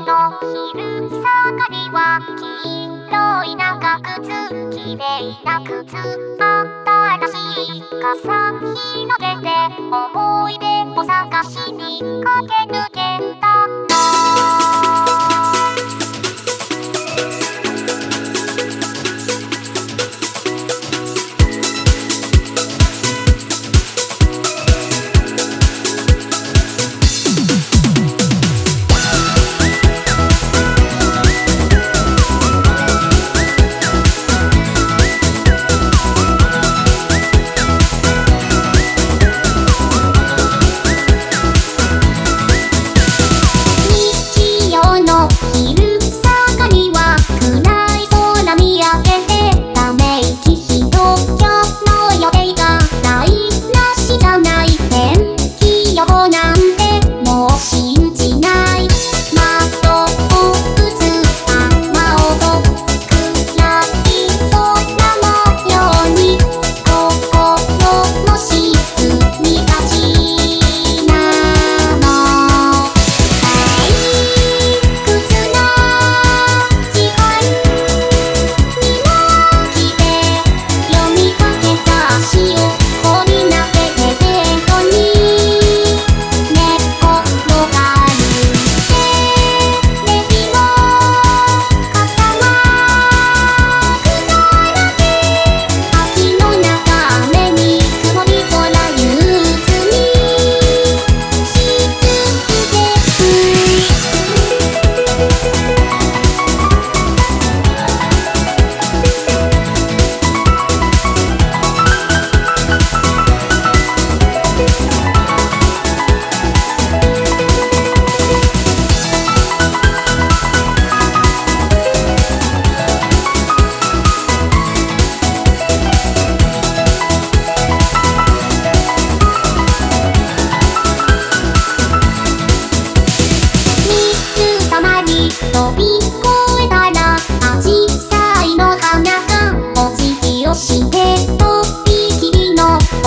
の昼下がりは黄色い長靴きれいな靴新しい傘ひの出て思い出を探しにかける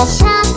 Shine.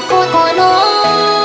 心。